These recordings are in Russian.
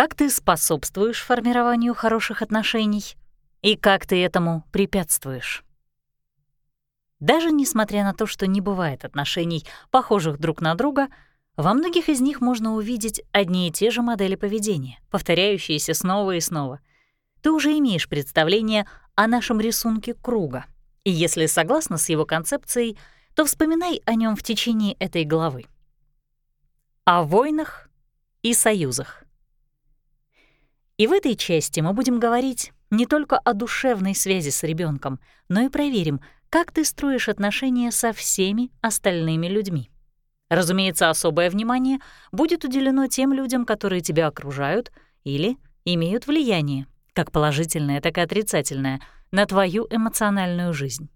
Как ты способствуешь формированию хороших отношений и как ты этому препятствуешь? Даже несмотря на то, что не бывает отношений, похожих друг на друга, во многих из них можно увидеть одни и те же модели поведения, повторяющиеся снова и снова. Ты уже имеешь представление о нашем рисунке круга, и если согласна с его концепцией, то вспоминай о нем в течение этой главы. О войнах и союзах. И в этой части мы будем говорить не только о душевной связи с ребенком, но и проверим, как ты строишь отношения со всеми остальными людьми. Разумеется, особое внимание будет уделено тем людям, которые тебя окружают или имеют влияние, как положительное, так и отрицательное, на твою эмоциональную жизнь.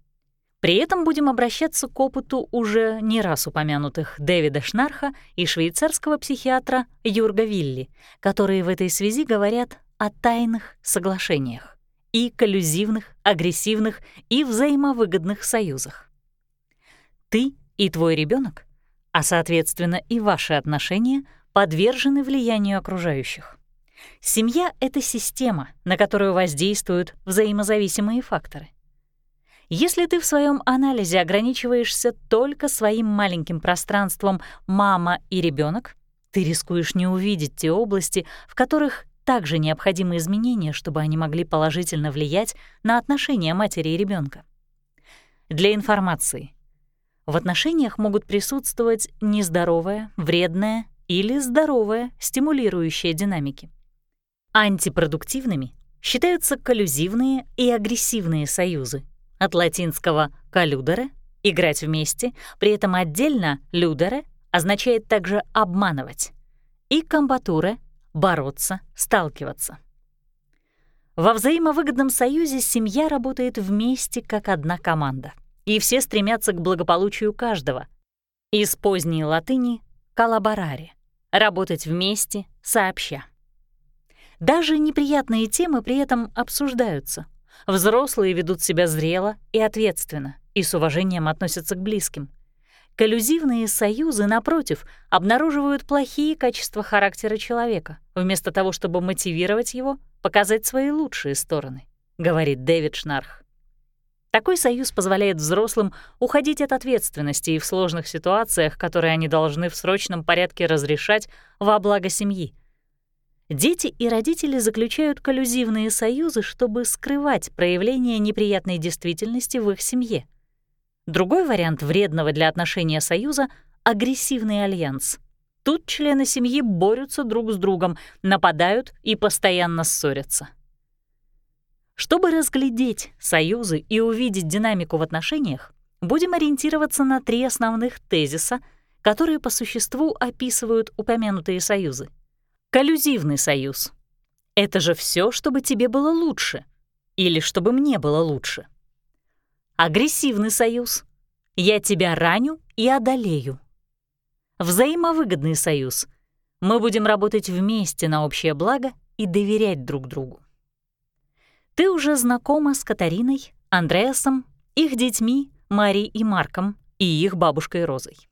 При этом будем обращаться к опыту уже не раз упомянутых Дэвида Шнарха и швейцарского психиатра Юрга Вилли, которые в этой связи говорят о тайных соглашениях и коллюзивных, агрессивных и взаимовыгодных союзах. Ты и твой ребенок, а соответственно и ваши отношения, подвержены влиянию окружающих. Семья — это система, на которую воздействуют взаимозависимые факторы. Если ты в своем анализе ограничиваешься только своим маленьким пространством «мама» и ребенок, ты рискуешь не увидеть те области, в которых также необходимы изменения, чтобы они могли положительно влиять на отношения матери и ребенка. Для информации. В отношениях могут присутствовать нездоровая, вредная или здоровая стимулирующая динамики. Антипродуктивными считаются коллюзивные и агрессивные союзы, от латинского «коллюдере» — играть вместе, при этом отдельно «людере» означает также «обманывать», и «комбатуре» бороться, сталкиваться. Во взаимовыгодном союзе семья работает вместе как одна команда, и все стремятся к благополучию каждого. Из поздней латыни «коллабораре» — работать вместе, сообща. Даже неприятные темы при этом обсуждаются. Взрослые ведут себя зрело и ответственно, и с уважением относятся к близким — Коллюзивные союзы, напротив, обнаруживают плохие качества характера человека, вместо того, чтобы мотивировать его, показать свои лучшие стороны, говорит Дэвид Шнарх. Такой союз позволяет взрослым уходить от ответственности и в сложных ситуациях, которые они должны в срочном порядке разрешать во благо семьи. Дети и родители заключают коллюзивные союзы, чтобы скрывать проявление неприятной действительности в их семье — Другой вариант вредного для отношения союза — агрессивный альянс. Тут члены семьи борются друг с другом, нападают и постоянно ссорятся. Чтобы разглядеть союзы и увидеть динамику в отношениях, будем ориентироваться на три основных тезиса, которые по существу описывают упомянутые союзы. Коллюзивный союз. Это же все, чтобы тебе было лучше. Или чтобы мне было лучше. Агрессивный союз. Я тебя раню и одолею. Взаимовыгодный союз. Мы будем работать вместе на общее благо и доверять друг другу. Ты уже знакома с Катариной, Андреасом, их детьми, Марией и Марком, и их бабушкой Розой.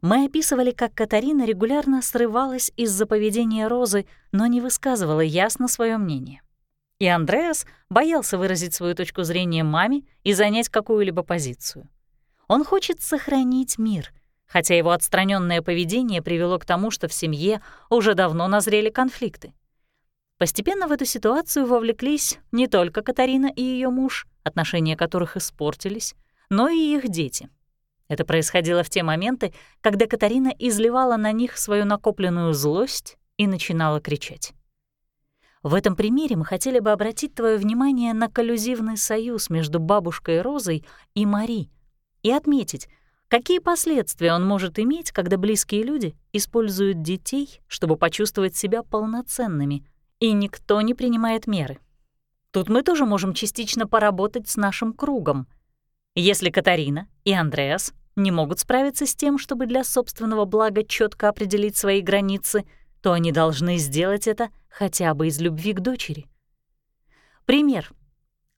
Мы описывали, как Катарина регулярно срывалась из-за поведения Розы, но не высказывала ясно свое мнение. И Андреас боялся выразить свою точку зрения маме и занять какую-либо позицию. Он хочет сохранить мир, хотя его отстраненное поведение привело к тому, что в семье уже давно назрели конфликты. Постепенно в эту ситуацию вовлеклись не только Катарина и ее муж, отношения которых испортились, но и их дети. Это происходило в те моменты, когда Катарина изливала на них свою накопленную злость и начинала кричать. В этом примере мы хотели бы обратить твое внимание на коллюзивный союз между бабушкой Розой и Мари и отметить, какие последствия он может иметь, когда близкие люди используют детей, чтобы почувствовать себя полноценными, и никто не принимает меры. Тут мы тоже можем частично поработать с нашим кругом. Если Катарина и Андреас не могут справиться с тем, чтобы для собственного блага четко определить свои границы — то они должны сделать это хотя бы из любви к дочери. Пример.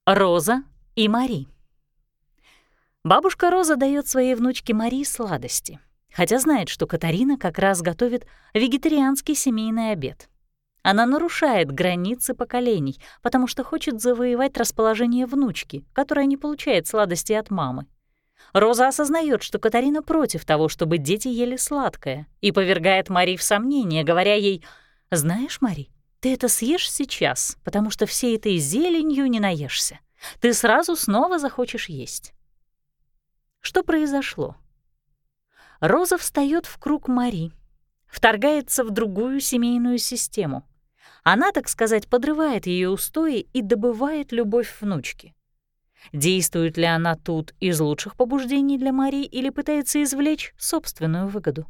Роза и Мари. Бабушка Роза дает своей внучке Мари сладости, хотя знает, что Катарина как раз готовит вегетарианский семейный обед. Она нарушает границы поколений, потому что хочет завоевать расположение внучки, которая не получает сладости от мамы. Роза осознает, что Катарина против того, чтобы дети ели сладкое, и повергает Мари в сомнение, говоря ей, «Знаешь, Мари, ты это съешь сейчас, потому что всей этой зеленью не наешься. Ты сразу снова захочешь есть». Что произошло? Роза встает в круг Мари, вторгается в другую семейную систему. Она, так сказать, подрывает ее устои и добывает любовь внучки. Действует ли она тут из лучших побуждений для Мари или пытается извлечь собственную выгоду?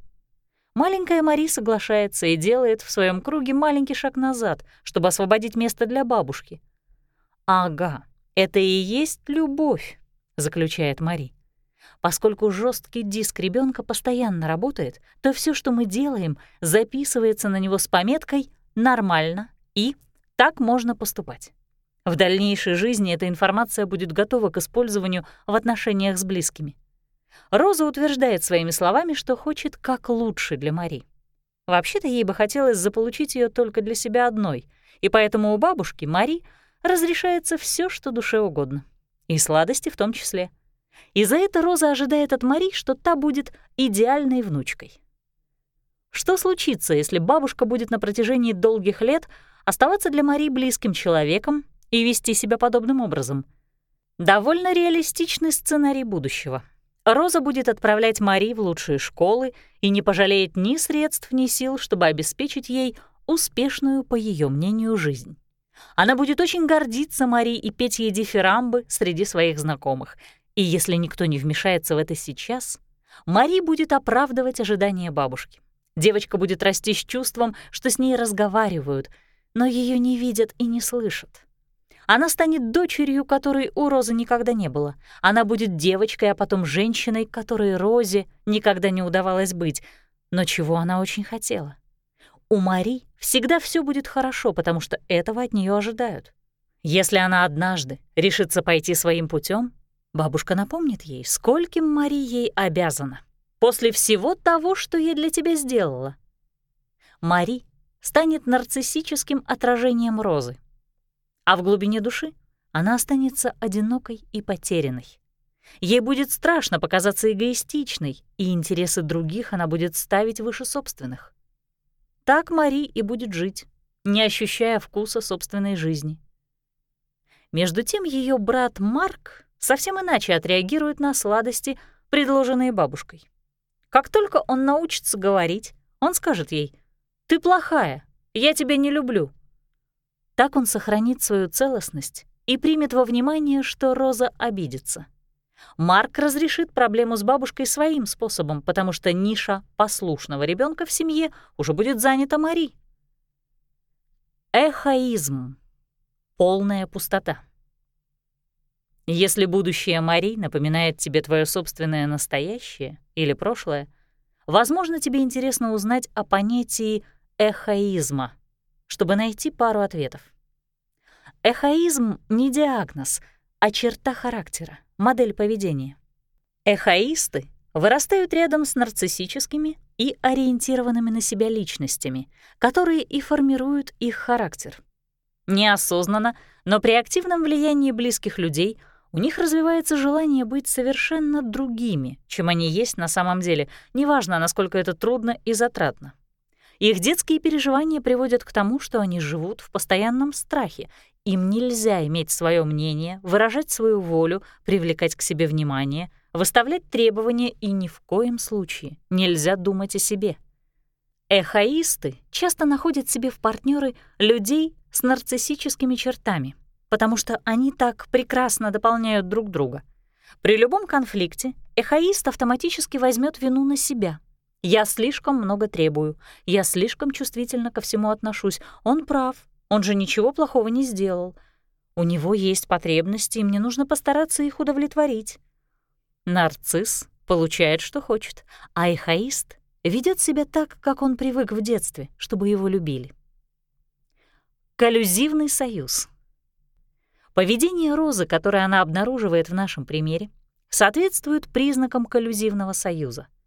Маленькая Мари соглашается и делает в своем круге маленький шаг назад, чтобы освободить место для бабушки. «Ага, это и есть любовь», — заключает Мари. Поскольку жесткий диск ребенка постоянно работает, то все, что мы делаем, записывается на него с пометкой «нормально» и «так можно поступать». В дальнейшей жизни эта информация будет готова к использованию в отношениях с близкими. Роза утверждает своими словами, что хочет как лучше для Мари. Вообще-то ей бы хотелось заполучить ее только для себя одной, и поэтому у бабушки Мари разрешается все, что душе угодно. И сладости в том числе. И за это Роза ожидает от Мари, что та будет идеальной внучкой. Что случится, если бабушка будет на протяжении долгих лет оставаться для Мари близким человеком и вести себя подобным образом? Довольно реалистичный сценарий будущего. Роза будет отправлять Мари в лучшие школы и не пожалеет ни средств, ни сил, чтобы обеспечить ей успешную, по ее мнению, жизнь. Она будет очень гордиться Мари и петь ей дифирамбы среди своих знакомых. И если никто не вмешается в это сейчас, Мари будет оправдывать ожидания бабушки. Девочка будет расти с чувством, что с ней разговаривают, но ее не видят и не слышат. Она станет дочерью, которой у Розы никогда не было. Она будет девочкой, а потом женщиной, которой Розе никогда не удавалось быть, но чего она очень хотела. У Мари всегда все будет хорошо, потому что этого от нее ожидают. Если она однажды решится пойти своим путем, бабушка напомнит ей, скольким Мари ей обязана. После всего того, что я для тебя сделала. Мари станет нарциссическим отражением Розы а в глубине души она останется одинокой и потерянной. Ей будет страшно показаться эгоистичной, и интересы других она будет ставить выше собственных. Так Мари и будет жить, не ощущая вкуса собственной жизни. Между тем ее брат Марк совсем иначе отреагирует на сладости, предложенные бабушкой. Как только он научится говорить, он скажет ей «Ты плохая, я тебя не люблю», так он сохранит свою целостность и примет во внимание, что Роза обидится. Марк разрешит проблему с бабушкой своим способом, потому что ниша послушного ребенка в семье уже будет занята Мари. Эхоизм. Полная пустота. Если будущее Мари напоминает тебе твое собственное настоящее или прошлое, возможно, тебе интересно узнать о понятии эхоизма — чтобы найти пару ответов. Эхоизм — не диагноз, а черта характера, модель поведения. Эхоисты вырастают рядом с нарциссическими и ориентированными на себя личностями, которые и формируют их характер. Неосознанно, но при активном влиянии близких людей у них развивается желание быть совершенно другими, чем они есть на самом деле, неважно, насколько это трудно и затратно. Их детские переживания приводят к тому, что они живут в постоянном страхе. Им нельзя иметь свое мнение, выражать свою волю, привлекать к себе внимание, выставлять требования и ни в коем случае нельзя думать о себе. Эхоисты часто находят себе в партнеры людей с нарциссическими чертами, потому что они так прекрасно дополняют друг друга. При любом конфликте эхоист автоматически возьмет вину на себя — я слишком много требую, я слишком чувствительно ко всему отношусь. Он прав, он же ничего плохого не сделал. У него есть потребности, и мне нужно постараться их удовлетворить. Нарцисс получает, что хочет, а эхоист ведет себя так, как он привык в детстве, чтобы его любили. Коллюзивный союз. Поведение Розы, которое она обнаруживает в нашем примере, соответствует признакам коллюзивного союза —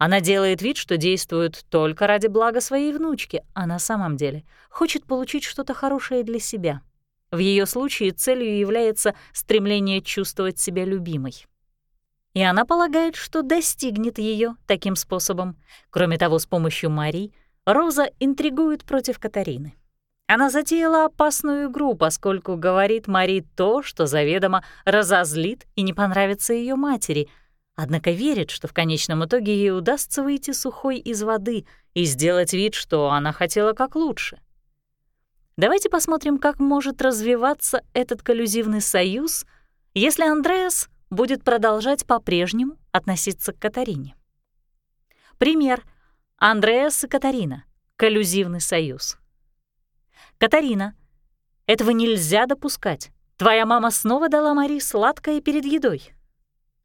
Она делает вид, что действует только ради блага своей внучки, а на самом деле хочет получить что-то хорошее для себя. В ее случае целью является стремление чувствовать себя любимой. И она полагает, что достигнет ее таким способом. Кроме того, с помощью Мари Роза интригует против Катарины. Она затеяла опасную игру, поскольку говорит Мари то, что заведомо разозлит и не понравится ее матери, однако верит, что в конечном итоге ей удастся выйти сухой из воды и сделать вид, что она хотела как лучше. Давайте посмотрим, как может развиваться этот коллюзивный союз, если Андреас будет продолжать по-прежнему относиться к Катарине. Пример. Андреас и Катарина. Коллюзивный союз. Катарина, этого нельзя допускать. Твоя мама снова дала Мари сладкое перед едой.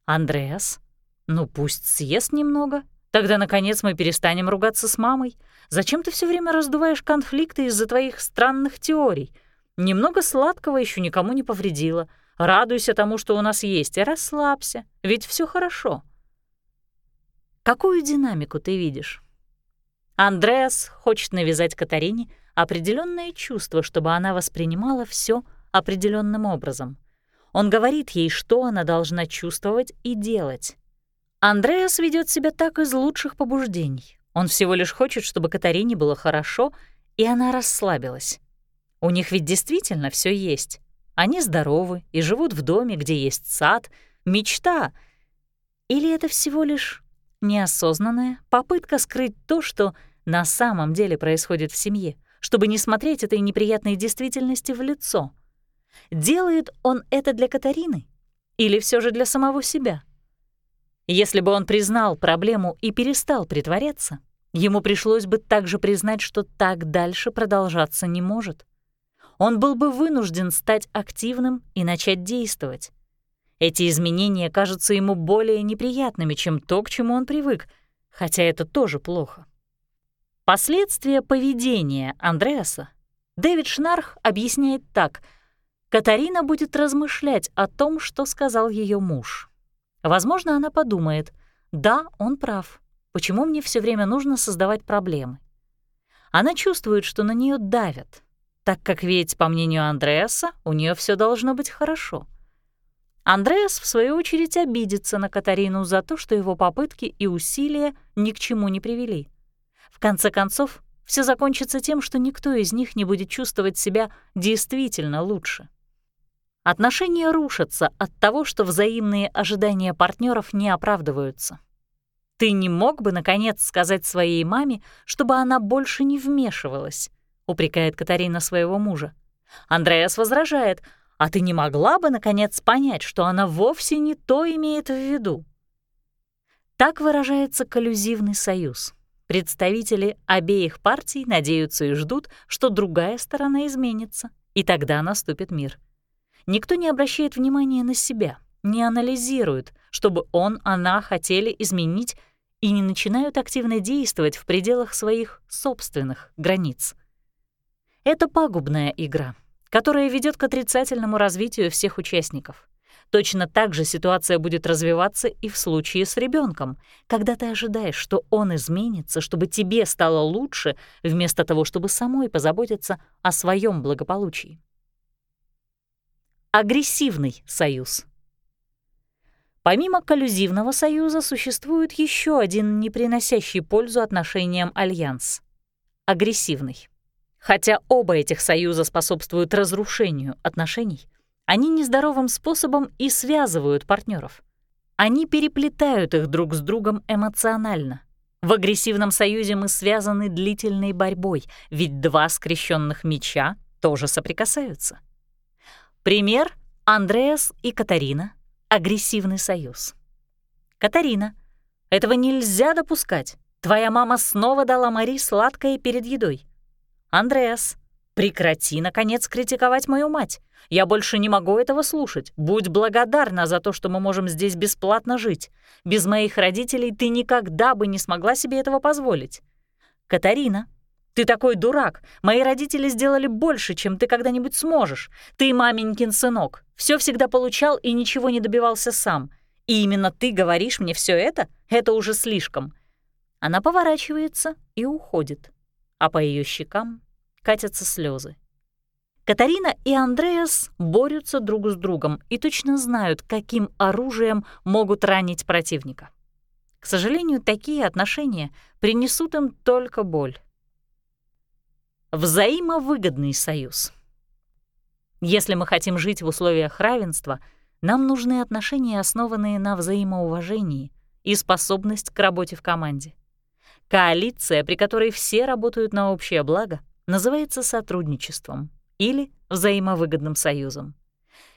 Андреас, ну пусть съест немного. Тогда, наконец, мы перестанем ругаться с мамой. Зачем ты все время раздуваешь конфликты из-за твоих странных теорий? Немного сладкого еще никому не повредило. Радуйся тому, что у нас есть, и расслабься, ведь все хорошо. Какую динамику ты видишь? Андреас хочет навязать Катарине — определенное чувство, чтобы она воспринимала все определенным образом. Он говорит ей, что она должна чувствовать и делать. Андреас ведет себя так из лучших побуждений. Он всего лишь хочет, чтобы Катарине было хорошо, и она расслабилась. У них ведь действительно все есть. Они здоровы и живут в доме, где есть сад, мечта. Или это всего лишь неосознанная попытка скрыть то, что на самом деле происходит в семье, чтобы не смотреть этой неприятной действительности в лицо. Делает он это для Катарины или все же для самого себя? Если бы он признал проблему и перестал притворяться, ему пришлось бы также признать, что так дальше продолжаться не может. Он был бы вынужден стать активным и начать действовать. Эти изменения кажутся ему более неприятными, чем то, к чему он привык, хотя это тоже плохо. Последствия поведения Андреаса Дэвид Шнарх объясняет так. Катарина будет размышлять о том, что сказал ее муж. Возможно, она подумает, да, он прав, почему мне все время нужно создавать проблемы? Она чувствует, что на нее давят, так как ведь, по мнению Андреаса, у нее все должно быть хорошо. Андреас, в свою очередь, обидится на Катарину за то, что его попытки и усилия ни к чему не привели. В конце концов, все закончится тем, что никто из них не будет чувствовать себя действительно лучше. Отношения рушатся от того, что взаимные ожидания партнеров не оправдываются. Ты не мог бы, наконец, сказать своей маме, чтобы она больше не вмешивалась, упрекает Катарина своего мужа. Андреас возражает, а ты не могла бы, наконец, понять, что она вовсе не то имеет в виду? Так выражается коллюзивный союз. Представители обеих партий надеются и ждут, что другая сторона изменится, и тогда наступит мир. Никто не обращает внимания на себя, не анализирует, чтобы он, она хотели изменить и не начинают активно действовать в пределах своих собственных границ. Это пагубная игра, которая ведет к отрицательному развитию всех участников. Точно так же ситуация будет развиваться и в случае с ребенком, когда ты ожидаешь, что он изменится, чтобы тебе стало лучше, вместо того, чтобы самой позаботиться о своем благополучии. Агрессивный союз. Помимо коллюзивного союза существует еще один не приносящий пользу отношениям альянс — агрессивный. Хотя оба этих союза способствуют разрушению отношений, они нездоровым способом и связывают партнеров. Они переплетают их друг с другом эмоционально. В агрессивном союзе мы связаны длительной борьбой, ведь два скрещенных меча тоже соприкасаются. Пример — Андреас и Катарина. Агрессивный союз. Катарина. Этого нельзя допускать. Твоя мама снова дала Мари сладкое перед едой. Андреас. Прекрати, наконец, критиковать мою мать. Я больше не могу этого слушать. Будь благодарна за то, что мы можем здесь бесплатно жить. Без моих родителей ты никогда бы не смогла себе этого позволить. Катарина, ты такой дурак. Мои родители сделали больше, чем ты когда-нибудь сможешь. Ты маменькин сынок. Все всегда получал и ничего не добивался сам. И именно ты говоришь мне все это? Это уже слишком. Она поворачивается и уходит, а по ее щекам катятся слезы. Катарина и Андреас борются друг с другом и точно знают, каким оружием могут ранить противника. К сожалению, такие отношения принесут им только боль. Взаимовыгодный союз. Если мы хотим жить в условиях равенства, нам нужны отношения, основанные на взаимоуважении и способность к работе в команде. Коалиция, при которой все работают на общее благо, называется сотрудничеством или взаимовыгодным союзом.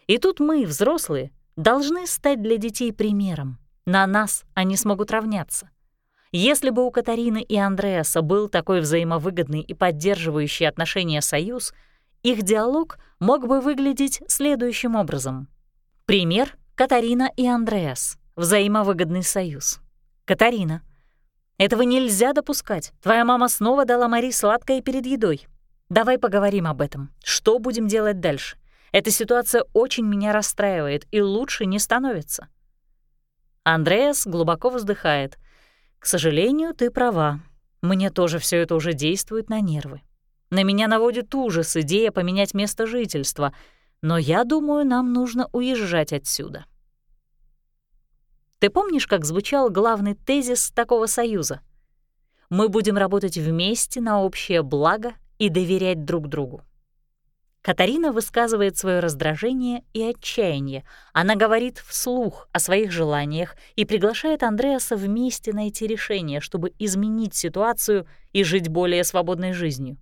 И тут мы, взрослые, должны стать для детей примером, на нас они смогут равняться. Если бы у Катарины и Андреаса был такой взаимовыгодный и поддерживающий отношения союз, их диалог мог бы выглядеть следующим образом. Пример — Катарина и Андреас. Взаимовыгодный союз. Катарина. Этого нельзя допускать. Твоя мама снова дала Мари сладкое перед едой. Давай поговорим об этом. Что будем делать дальше? Эта ситуация очень меня расстраивает и лучше не становится. Андреас глубоко вздыхает. «К сожалению, ты права. Мне тоже все это уже действует на нервы. На меня наводит ужас идея поменять место жительства, но я думаю, нам нужно уезжать отсюда». Ты помнишь, как звучал главный тезис такого союза? Мы будем работать вместе на общее благо и доверять друг другу. Катарина высказывает свое раздражение и отчаяние. Она говорит вслух о своих желаниях и приглашает Андреаса вместе найти решение, чтобы изменить ситуацию и жить более свободной жизнью.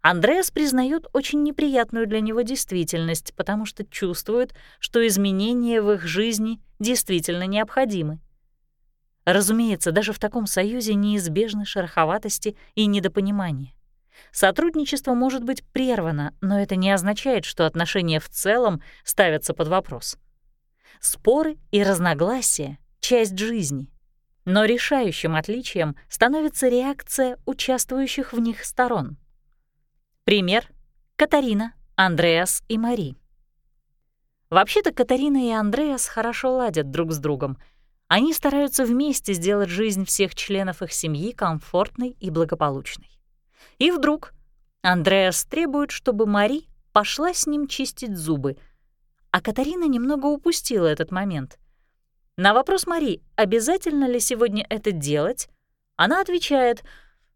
Андреас признает очень неприятную для него действительность, потому что чувствует, что изменения в их жизни действительно необходимы. Разумеется, даже в таком союзе неизбежны шероховатости и недопонимания. Сотрудничество может быть прервано, но это не означает, что отношения в целом ставятся под вопрос. Споры и разногласия — часть жизни. Но решающим отличием становится реакция участвующих в них сторон. Пример — Катарина, Андреас и Мари. Вообще-то Катарина и Андреас хорошо ладят друг с другом. Они стараются вместе сделать жизнь всех членов их семьи комфортной и благополучной. И вдруг Андреас требует, чтобы Мари пошла с ним чистить зубы, а Катарина немного упустила этот момент. На вопрос Мари, обязательно ли сегодня это делать, она отвечает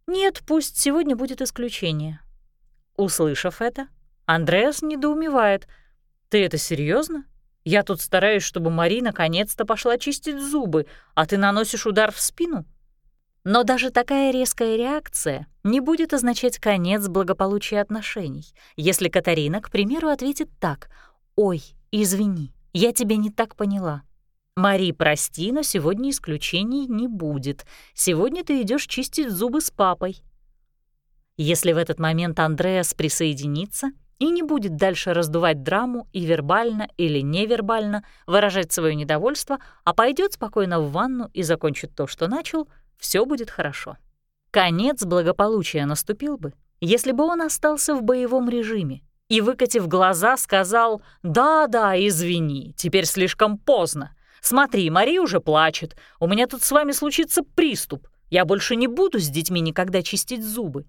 «Нет, пусть сегодня будет исключение». Услышав это, Андреас недоумевает. «Ты это серьезно? Я тут стараюсь, чтобы Мари наконец-то пошла чистить зубы, а ты наносишь удар в спину?» Но даже такая резкая реакция не будет означать конец благополучия отношений, если Катарина, к примеру, ответит так «Ой, извини, я тебя не так поняла». «Мари, прости, но сегодня исключений не будет. Сегодня ты идешь чистить зубы с папой». Если в этот момент Андреас присоединится и не будет дальше раздувать драму и вербально или невербально выражать свое недовольство, а пойдет спокойно в ванну и закончит то, что начал — все будет хорошо. Конец благополучия наступил бы, если бы он остался в боевом режиме и, выкатив глаза, сказал «Да-да, извини, теперь слишком поздно. Смотри, Мари уже плачет, у меня тут с вами случится приступ. Я больше не буду с детьми никогда чистить зубы».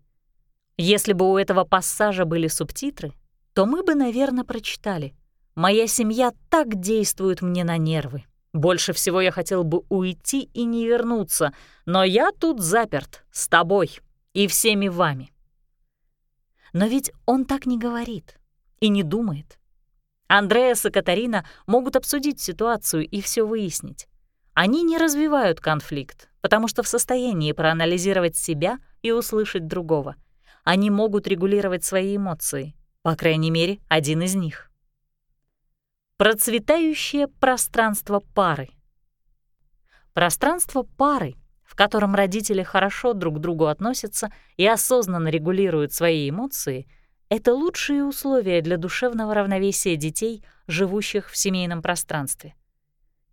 Если бы у этого пассажа были субтитры, то мы бы, наверное, прочитали «Моя семья так действует мне на нервы». Больше всего я хотел бы уйти и не вернуться, но я тут заперт, с тобой и всеми вами. Но ведь он так не говорит и не думает. Андреас и Катарина могут обсудить ситуацию и все выяснить. Они не развивают конфликт, потому что в состоянии проанализировать себя и услышать другого. Они могут регулировать свои эмоции, по крайней мере, один из них. Процветающее пространство пары. Пространство пары, в котором родители хорошо друг к другу относятся и осознанно регулируют свои эмоции, это лучшие условия для душевного равновесия детей, живущих в семейном пространстве.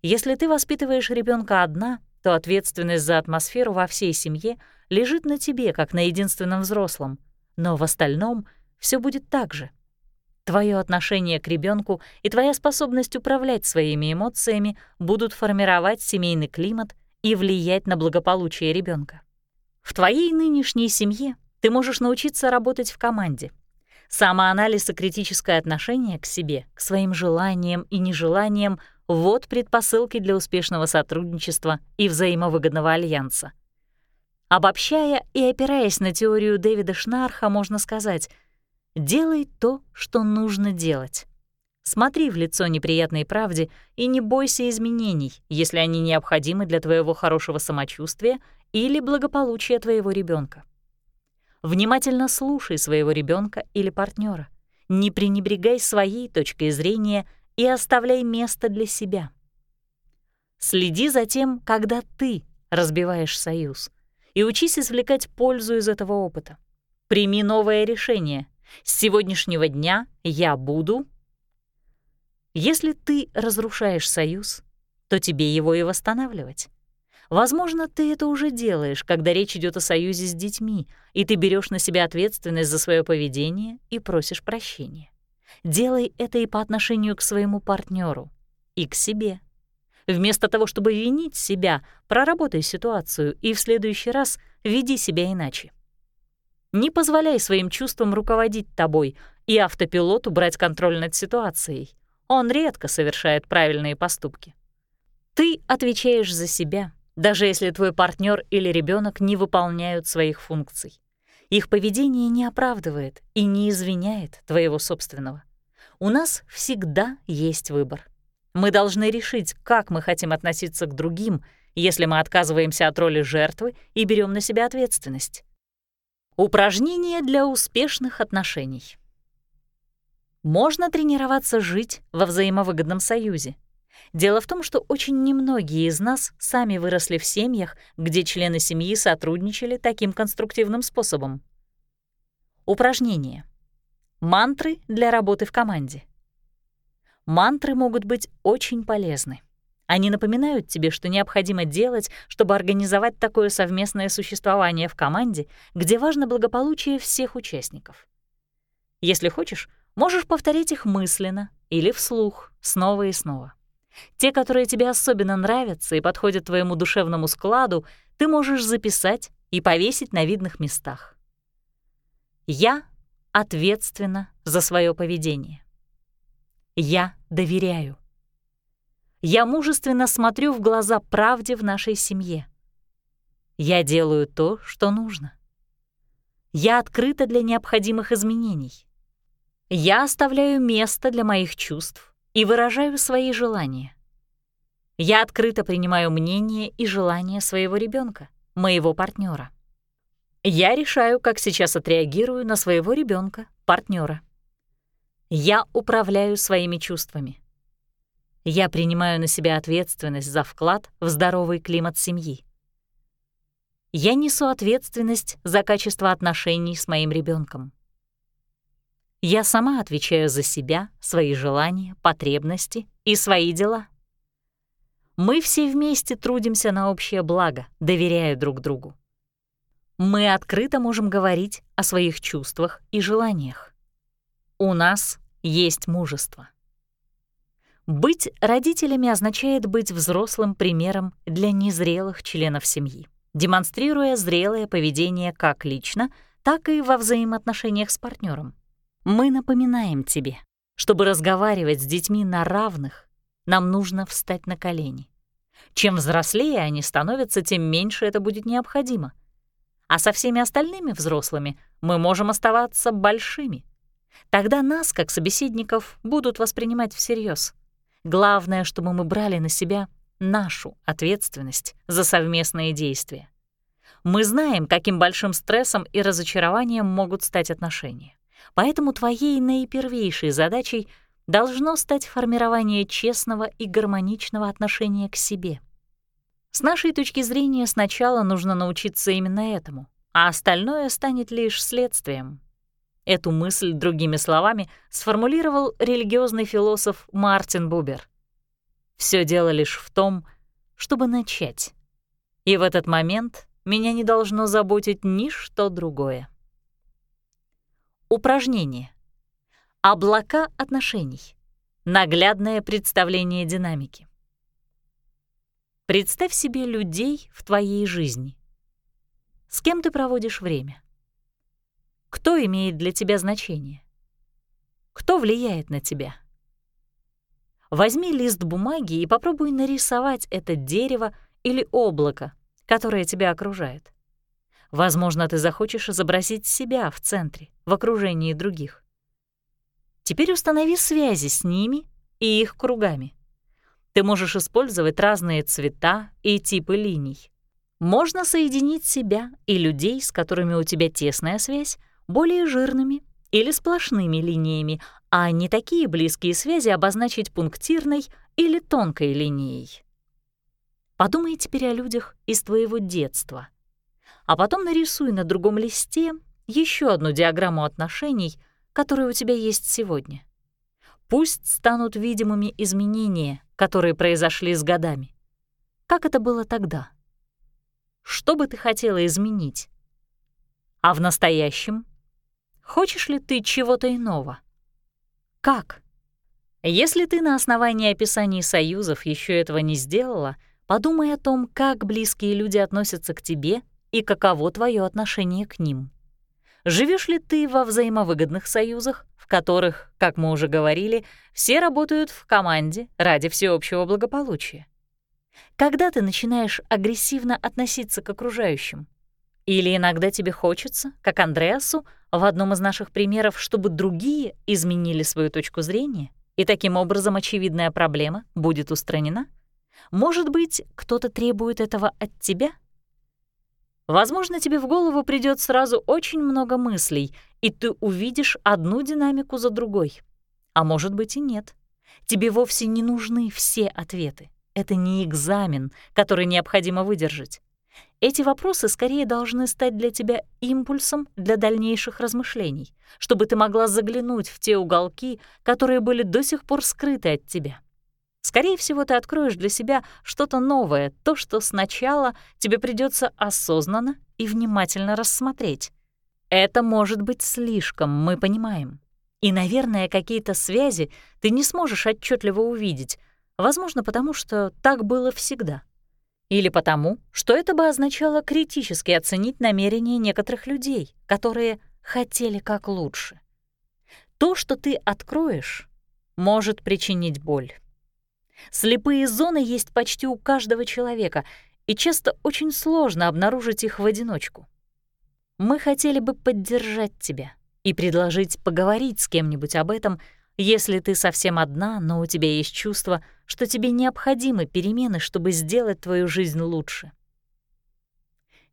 Если ты воспитываешь ребенка одна, то ответственность за атмосферу во всей семье лежит на тебе, как на единственном взрослом, но в остальном все будет так же. Твое отношение к ребенку и твоя способность управлять своими эмоциями будут формировать семейный климат и влиять на благополучие ребенка. В твоей нынешней семье ты можешь научиться работать в команде. Самоанализ и критическое отношение к себе, к своим желаниям и нежеланиям — вот предпосылки для успешного сотрудничества и взаимовыгодного альянса. Обобщая и опираясь на теорию Дэвида Шнарха, можно сказать «делай то, что нужно делать». Смотри в лицо неприятной правде и не бойся изменений, если они необходимы для твоего хорошего самочувствия или благополучия твоего ребенка. Внимательно слушай своего ребенка или партнера. Не пренебрегай своей точкой зрения и оставляй место для себя. Следи за тем, когда ты разбиваешь союз, и учись извлекать пользу из этого опыта. Прими новое решение. С сегодняшнего дня я буду если ты разрушаешь союз, то тебе его и восстанавливать. Возможно, ты это уже делаешь, когда речь идет о союзе с детьми, и ты берешь на себя ответственность за свое поведение и просишь прощения. Делай это и по отношению к своему партнеру, и к себе. Вместо того, чтобы винить себя, проработай ситуацию и в следующий раз веди себя иначе. Не позволяй своим чувствам руководить тобой и автопилоту брать контроль над ситуацией. Он редко совершает правильные поступки. Ты отвечаешь за себя, даже если твой партнер или ребенок не выполняют своих функций. Их поведение не оправдывает и не извиняет твоего собственного. У нас всегда есть выбор. Мы должны решить, как мы хотим относиться к другим, если мы отказываемся от роли жертвы и берем на себя ответственность. Упражнение для успешных отношений. Можно тренироваться жить во взаимовыгодном союзе. Дело в том, что очень немногие из нас сами выросли в семьях, где члены семьи сотрудничали таким конструктивным способом. Упражнение. Мантры для работы в команде. Мантры могут быть очень полезны. Они напоминают тебе, что необходимо делать, чтобы организовать такое совместное существование в команде, где важно благополучие всех участников. Если хочешь, Можешь повторить их мысленно или вслух, снова и снова. Те, которые тебе особенно нравятся и подходят твоему душевному складу, ты можешь записать и повесить на видных местах. Я ответственна за свое поведение. Я доверяю. Я мужественно смотрю в глаза правде в нашей семье. Я делаю то, что нужно. Я открыта для необходимых изменений. Я оставляю место для моих чувств и выражаю свои желания. Я открыто принимаю мнение и желания своего ребенка, моего партнера. Я решаю, как сейчас отреагирую на своего ребенка, партнера. Я управляю своими чувствами. Я принимаю на себя ответственность за вклад в здоровый климат семьи. Я несу ответственность за качество отношений с моим ребенком. Я сама отвечаю за себя, свои желания, потребности и свои дела. Мы все вместе трудимся на общее благо, доверяя друг другу. Мы открыто можем говорить о своих чувствах и желаниях. У нас есть мужество. Быть родителями означает быть взрослым примером для незрелых членов семьи, демонстрируя зрелое поведение как лично, так и во взаимоотношениях с партнером. Мы напоминаем тебе, чтобы разговаривать с детьми на равных, нам нужно встать на колени. Чем взрослее они становятся, тем меньше это будет необходимо. А со всеми остальными взрослыми мы можем оставаться большими. Тогда нас, как собеседников, будут воспринимать всерьез. Главное, чтобы мы брали на себя нашу ответственность за совместные действия. Мы знаем, каким большим стрессом и разочарованием могут стать отношения. Поэтому твоей наипервейшей задачей должно стать формирование честного и гармоничного отношения к себе. С нашей точки зрения сначала нужно научиться именно этому, а остальное станет лишь следствием. Эту мысль, другими словами, сформулировал религиозный философ Мартин Бубер. Все дело лишь в том, чтобы начать. И в этот момент меня не должно заботить ничто другое. Упражнение. Облака отношений. Наглядное представление динамики. Представь себе людей в твоей жизни. С кем ты проводишь время? Кто имеет для тебя значение? Кто влияет на тебя? Возьми лист бумаги и попробуй нарисовать это дерево или облако, которое тебя окружает. Возможно, ты захочешь изобразить себя в центре, в окружении других. Теперь установи связи с ними и их кругами. Ты можешь использовать разные цвета и типы линий. Можно соединить себя и людей, с которыми у тебя тесная связь, более жирными или сплошными линиями, а не такие близкие связи обозначить пунктирной или тонкой линией. Подумай теперь о людях из твоего детства. А потом нарисуй на другом листе еще одну диаграмму отношений, которые у тебя есть сегодня. Пусть станут видимыми изменения, которые произошли с годами. Как это было тогда? Что бы ты хотела изменить? А в настоящем? Хочешь ли ты чего-то иного? Как? Если ты на основании описаний союзов еще этого не сделала, подумай о том, как близкие люди относятся к тебе и каково твое отношение к ним. Живешь ли ты во взаимовыгодных союзах, в которых, как мы уже говорили, все работают в команде ради всеобщего благополучия? Когда ты начинаешь агрессивно относиться к окружающим? Или иногда тебе хочется, как Андреасу, в одном из наших примеров, чтобы другие изменили свою точку зрения, и таким образом очевидная проблема будет устранена? Может быть, кто-то требует этого от тебя — Возможно, тебе в голову придет сразу очень много мыслей, и ты увидишь одну динамику за другой. А может быть и нет. Тебе вовсе не нужны все ответы. Это не экзамен, который необходимо выдержать. Эти вопросы скорее должны стать для тебя импульсом для дальнейших размышлений, чтобы ты могла заглянуть в те уголки, которые были до сих пор скрыты от тебя. Скорее всего, ты откроешь для себя что-то новое, то, что сначала тебе придется осознанно и внимательно рассмотреть. Это может быть слишком, мы понимаем. И, наверное, какие-то связи ты не сможешь отчетливо увидеть, возможно, потому что так было всегда. Или потому, что это бы означало критически оценить намерения некоторых людей, которые хотели как лучше. То, что ты откроешь, может причинить боль. Слепые зоны есть почти у каждого человека, и часто очень сложно обнаружить их в одиночку. Мы хотели бы поддержать тебя и предложить поговорить с кем-нибудь об этом, если ты совсем одна, но у тебя есть чувство, что тебе необходимы перемены, чтобы сделать твою жизнь лучше.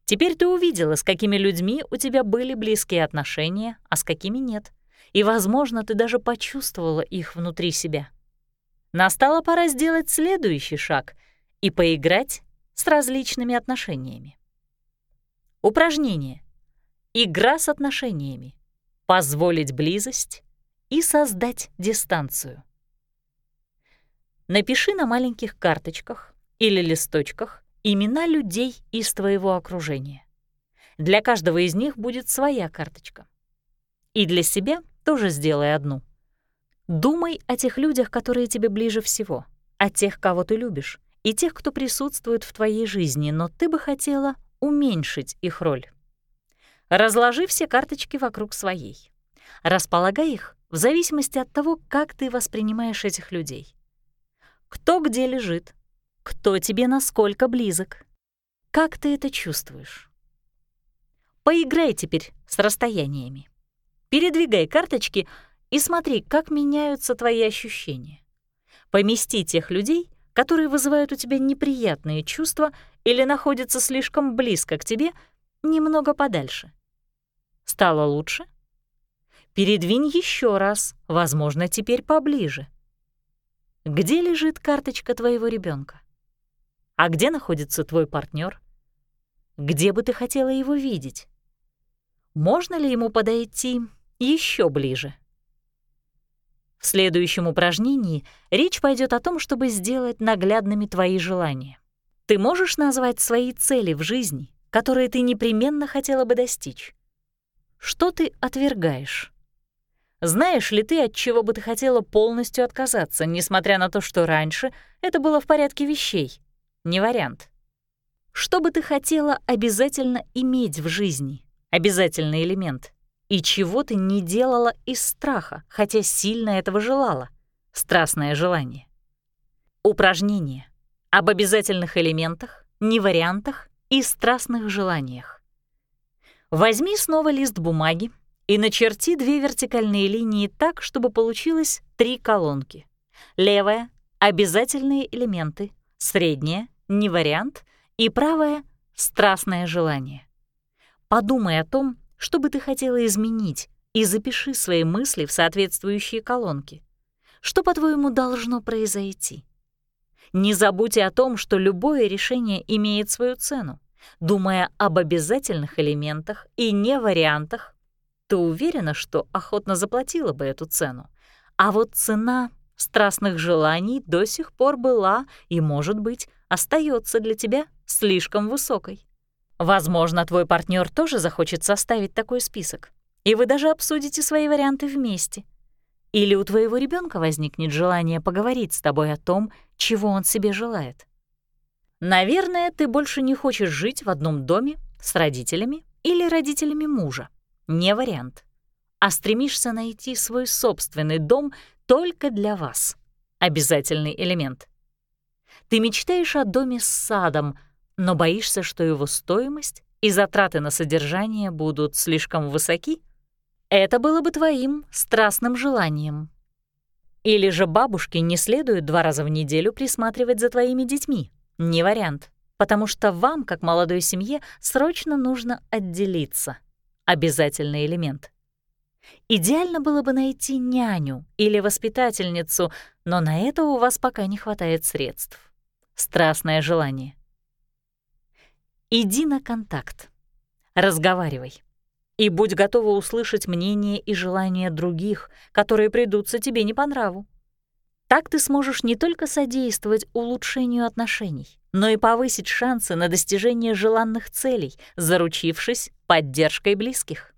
Теперь ты увидела, с какими людьми у тебя были близкие отношения, а с какими нет. И, возможно, ты даже почувствовала их внутри себя. Настала пора сделать следующий шаг и поиграть с различными отношениями. Упражнение. Игра с отношениями. Позволить близость и создать дистанцию. Напиши на маленьких карточках или листочках имена людей из твоего окружения. Для каждого из них будет своя карточка. И для себя тоже сделай одну — Думай о тех людях, которые тебе ближе всего, о тех, кого ты любишь, и тех, кто присутствует в твоей жизни, но ты бы хотела уменьшить их роль. Разложи все карточки вокруг своей. Располагай их в зависимости от того, как ты воспринимаешь этих людей. Кто где лежит, кто тебе насколько близок, как ты это чувствуешь. Поиграй теперь с расстояниями. Передвигай карточки — и смотри, как меняются твои ощущения. Помести тех людей, которые вызывают у тебя неприятные чувства или находятся слишком близко к тебе, немного подальше. Стало лучше? Передвинь еще раз, возможно, теперь поближе. Где лежит карточка твоего ребенка? А где находится твой партнер? Где бы ты хотела его видеть? Можно ли ему подойти еще ближе? В следующем упражнении речь пойдет о том, чтобы сделать наглядными твои желания. Ты можешь назвать свои цели в жизни, которые ты непременно хотела бы достичь. Что ты отвергаешь? Знаешь ли ты, от чего бы ты хотела полностью отказаться, несмотря на то, что раньше это было в порядке вещей? не вариант. Что бы ты хотела обязательно иметь в жизни? Обязательный элемент. И чего ты не делала из страха, хотя сильно этого желала? Страстное желание. Упражнение об обязательных элементах, невариантах и страстных желаниях. Возьми снова лист бумаги и начерти две вертикальные линии так, чтобы получилось три колонки. Левая — обязательные элементы, средняя — не вариант, и правая — страстное желание. Подумай о том, что бы ты хотела изменить, и запиши свои мысли в соответствующие колонки. Что, по-твоему, должно произойти? Не забудьте о том, что любое решение имеет свою цену. Думая об обязательных элементах и не вариантах, ты уверена, что охотно заплатила бы эту цену. А вот цена страстных желаний до сих пор была и, может быть, остается для тебя слишком высокой. Возможно, твой партнер тоже захочет составить такой список, и вы даже обсудите свои варианты вместе. Или у твоего ребенка возникнет желание поговорить с тобой о том, чего он себе желает. Наверное, ты больше не хочешь жить в одном доме с родителями или родителями мужа. Не вариант. А стремишься найти свой собственный дом только для вас. Обязательный элемент. Ты мечтаешь о доме с садом, но боишься, что его стоимость и затраты на содержание будут слишком высоки? Это было бы твоим страстным желанием. Или же бабушке не следует два раза в неделю присматривать за твоими детьми, не вариант, потому что вам, как молодой семье, срочно нужно отделиться. Обязательный элемент. Идеально было бы найти няню или воспитательницу, но на это у вас пока не хватает средств. Страстное желание. Иди на контакт. Разговаривай. И будь готова услышать мнение и желания других, которые придутся тебе не по нраву. Так ты сможешь не только содействовать улучшению отношений, но и повысить шансы на достижение желанных целей, заручившись поддержкой близких.